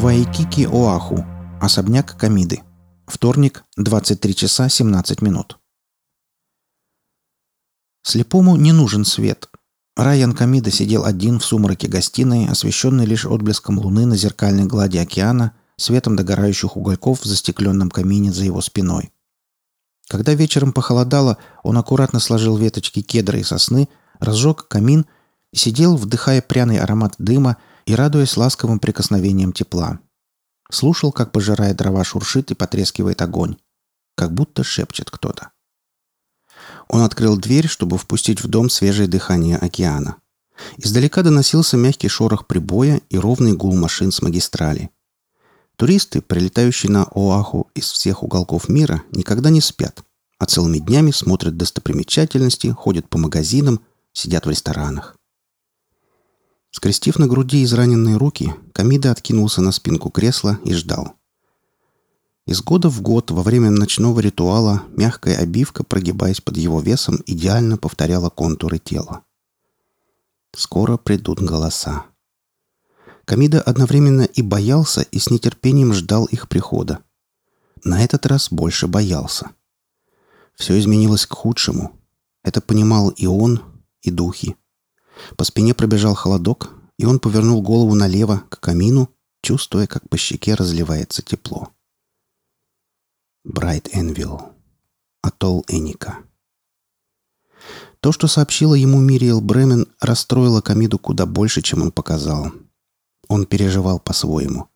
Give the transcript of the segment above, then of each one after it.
Вайкики, Оаху. Особняк Камиды. Вторник, 23 часа 17 минут. Слепому не нужен свет. Райан Камида сидел один в сумраке гостиной, освещенной лишь отблеском луны на зеркальной глади океана, светом догорающих угольков в застекленном камине за его спиной. Когда вечером похолодало, он аккуратно сложил веточки кедра и сосны, разжег камин и сидел, вдыхая пряный аромат дыма и радуясь ласковым прикосновениям тепла. Слушал, как пожирая дрова шуршит и потрескивает огонь. Как будто шепчет кто-то. Он открыл дверь, чтобы впустить в дом свежее дыхание океана. Издалека доносился мягкий шорох прибоя и ровный гул машин с магистрали. Туристы, прилетающие на Оаху из всех уголков мира, никогда не спят, а целыми днями смотрят достопримечательности, ходят по магазинам, сидят в ресторанах. Скрестив на груди израненные руки, Камида откинулся на спинку кресла и ждал. Из года в год во время ночного ритуала мягкая обивка, прогибаясь под его весом, идеально повторяла контуры тела. Скоро придут голоса. Камида одновременно и боялся, и с нетерпением ждал их прихода. На этот раз больше боялся. Все изменилось к худшему. Это понимал и он, и духи. По спине пробежал холодок, и он повернул голову налево, к камину, чувствуя, как по щеке разливается тепло. Брайт Энвилл. Атолл Эника. То, что сообщила ему Мириэл Бремен, расстроило Камиду куда больше, чем он показал. Он переживал по-своему.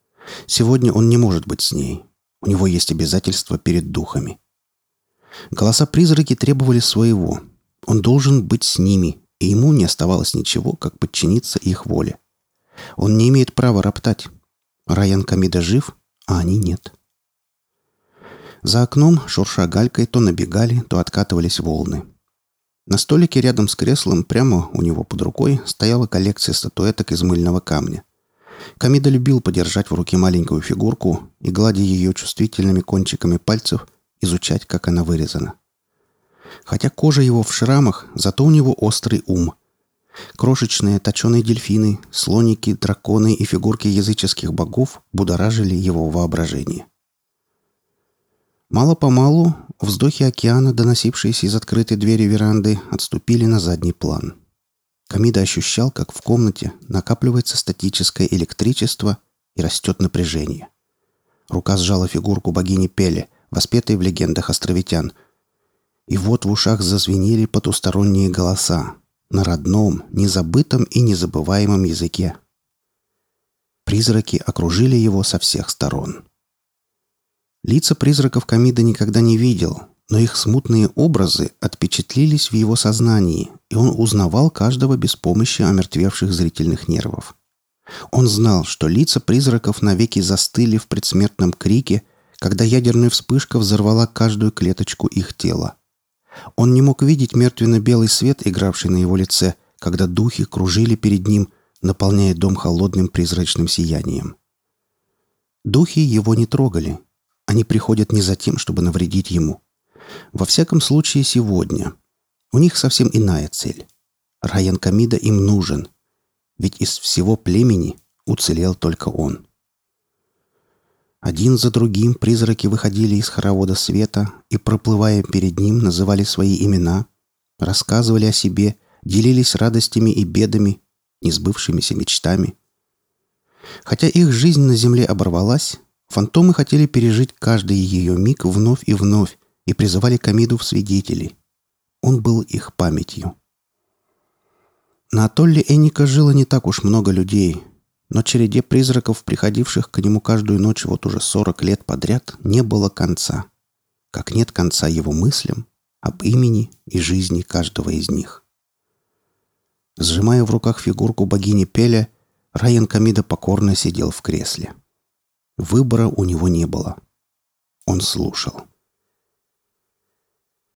Сегодня он не может быть с ней. У него есть обязательства перед духами. Голоса-призраки требовали своего. Он должен быть с ними, и ему не оставалось ничего, как подчиниться их воле. Он не имеет права роптать. Райан Камида жив, а они нет. За окном, шурша галькой, то набегали, то откатывались волны. На столике рядом с креслом, прямо у него под рукой, стояла коллекция статуэток из мыльного камня. Камида любил подержать в руке маленькую фигурку и, гладя ее чувствительными кончиками пальцев, изучать, как она вырезана. Хотя кожа его в шрамах, зато у него острый ум. Крошечные точеные дельфины, слоники, драконы и фигурки языческих богов будоражили его воображение. Мало-помалу вздохи океана, доносившиеся из открытой двери веранды, отступили на задний план. Камида ощущал, как в комнате накапливается статическое электричество и растет напряжение. Рука сжала фигурку богини Пеле, воспетой в легендах островитян – и вот в ушах зазвенели потусторонние голоса на родном, незабытом и незабываемом языке. Призраки окружили его со всех сторон. Лица призраков Камида никогда не видел, но их смутные образы отпечатлились в его сознании, и он узнавал каждого без помощи омертвевших зрительных нервов. Он знал, что лица призраков навеки застыли в предсмертном крике, когда ядерная вспышка взорвала каждую клеточку их тела. Он не мог видеть мертвенно-белый свет, игравший на его лице, когда духи кружили перед ним, наполняя дом холодным призрачным сиянием. Духи его не трогали. Они приходят не за тем, чтобы навредить ему. Во всяком случае, сегодня. У них совсем иная цель. Райан Камида им нужен. Ведь из всего племени уцелел только он. Один за другим призраки выходили из хоровода света и, проплывая перед ним, называли свои имена, рассказывали о себе, делились радостями и бедами, несбывшимися мечтами. Хотя их жизнь на земле оборвалась, фантомы хотели пережить каждый ее миг вновь и вновь и призывали Камиду в свидетели. Он был их памятью. На атолле Эника жило не так уж много людей — но череде призраков, приходивших к нему каждую ночь вот уже сорок лет подряд, не было конца. Как нет конца его мыслям об имени и жизни каждого из них. Сжимая в руках фигурку богини Пеля, Райан Камида покорно сидел в кресле. Выбора у него не было. Он слушал.